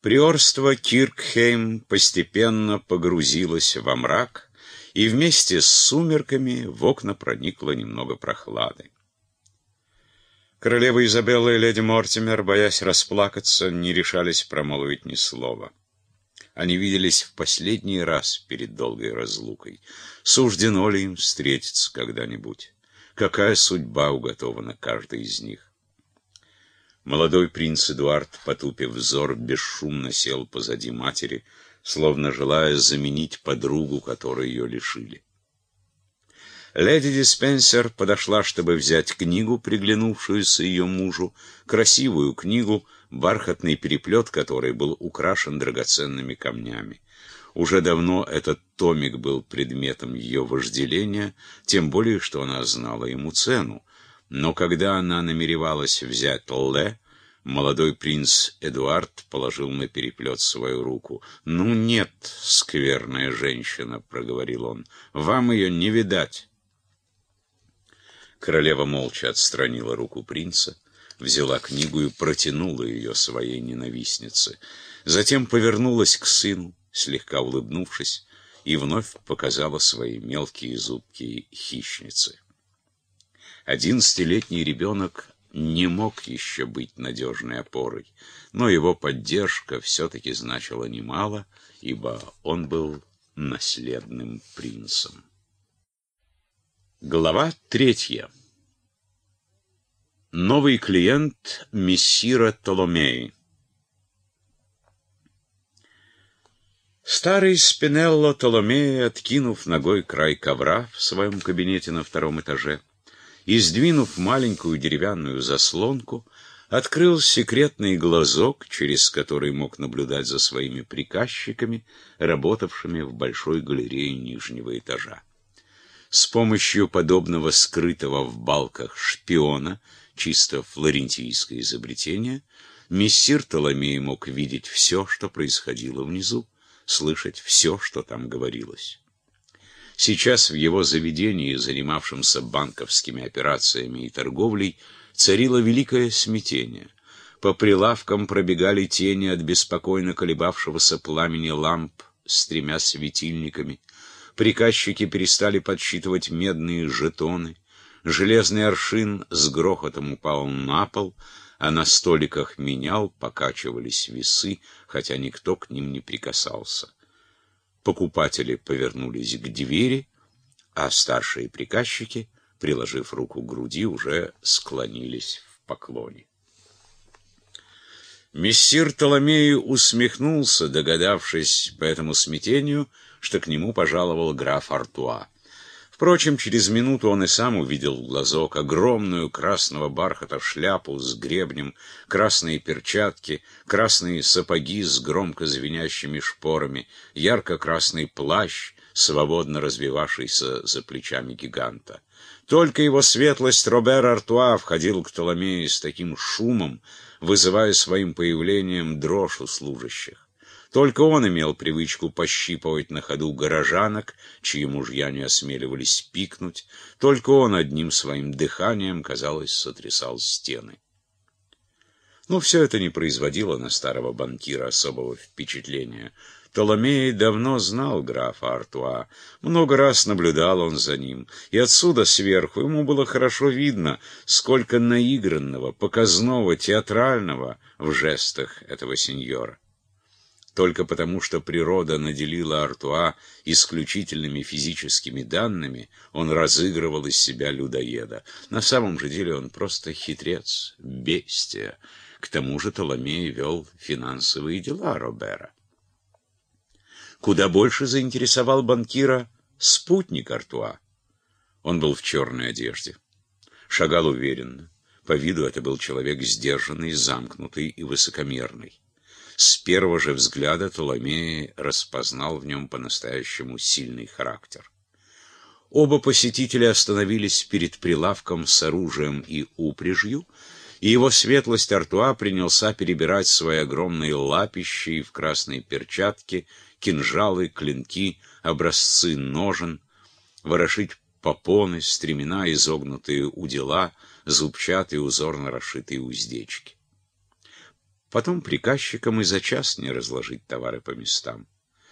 Приорство Киркхейм постепенно погрузилось во мрак, и вместе с сумерками в окна проникло немного прохлады. Королева Изабелла и леди Мортимер, боясь расплакаться, не решались промолвить ни слова. Они виделись в последний раз перед долгой разлукой. Суждено ли им встретиться когда-нибудь? Какая судьба уготована каждой из них? Молодой принц Эдуард, потупив взор, бесшумно сел позади матери, словно желая заменить подругу, которой ее лишили. Леди Диспенсер подошла, чтобы взять книгу, приглянувшуюся ее мужу, красивую книгу, бархатный переплет которой был украшен драгоценными камнями. Уже давно этот томик был предметом ее вожделения, тем более, что она знала ему цену. Но когда она намеревалась взять Ле, молодой принц Эдуард положил на переплет свою руку. «Ну нет, скверная женщина», — проговорил он, — «вам ее не видать». Королева молча отстранила руку принца, взяла книгу и протянула ее своей ненавистнице. Затем повернулась к сыну, слегка улыбнувшись, и вновь показала свои мелкие зубки хищницы. Одиннадцатилетний ребенок не мог еще быть надежной опорой, но его поддержка все-таки значила немало, ибо он был наследным принцем. Глава третья. Новый клиент мессира Толомеи. Старый Спинелло Толомея, откинув ногой край ковра в своем кабинете на втором этаже и сдвинув маленькую деревянную заслонку, открыл секретный глазок, через который мог наблюдать за своими приказчиками, работавшими в большой галерее нижнего этажа. С помощью подобного скрытого в балках шпиона, чисто флорентийское изобретение, мессир Толомей мог видеть все, что происходило внизу, слышать все, что там говорилось. Сейчас в его заведении, занимавшемся банковскими операциями и торговлей, царило великое смятение. По прилавкам пробегали тени от беспокойно колебавшегося пламени ламп с тремя светильниками, Приказчики перестали подсчитывать медные жетоны. Железный аршин с грохотом упал на пол, а на столиках менял покачивались весы, хотя никто к ним не прикасался. Покупатели повернулись к двери, а старшие приказчики, приложив руку к груди, уже склонились в поклоне. Мессир Толомею усмехнулся, догадавшись по этому смятению, что к нему пожаловал граф Артуа. Впрочем, через минуту он и сам увидел в глазок огромную красного бархата шляпу с гребнем, красные перчатки, красные сапоги с громко звенящими шпорами, ярко-красный плащ, свободно развивавшийся за плечами гиганта. Только его светлость Робер Артуа входил к Толомею с таким шумом, вызывая своим появлением дрожь у служащих. Только он имел привычку пощипывать на ходу горожанок, чьи мужья не осмеливались пикнуть. Только он одним своим дыханием, казалось, сотрясал стены. Но все это не производило на старого банкира особого впечатления. Толомей давно знал графа Артуа, много раз наблюдал он за ним, и отсюда сверху ему было хорошо видно, сколько наигранного, показного, театрального в жестах этого сеньора. Только потому, что природа наделила Артуа исключительными физическими данными, он разыгрывал из себя людоеда. На самом же деле он просто хитрец, бестия. К тому же Толомей вел финансовые дела Робера. Куда больше заинтересовал банкира спутник Артуа. Он был в черной одежде. Шагал уверенно. По виду это был человек сдержанный, замкнутый и высокомерный. С первого же взгляда Толомей распознал в нем по-настоящему сильный характер. Оба посетителя остановились перед прилавком с оружием и упряжью, и его светлость Артуа принялся перебирать свои огромные лапищи в красной перчатке, кинжалы, клинки, образцы ножен, ворошить попоны, стремена, изогнутые удила, зубчатые узорно расшитые уздечки. Потом приказчикам и за час не разложить товары по местам.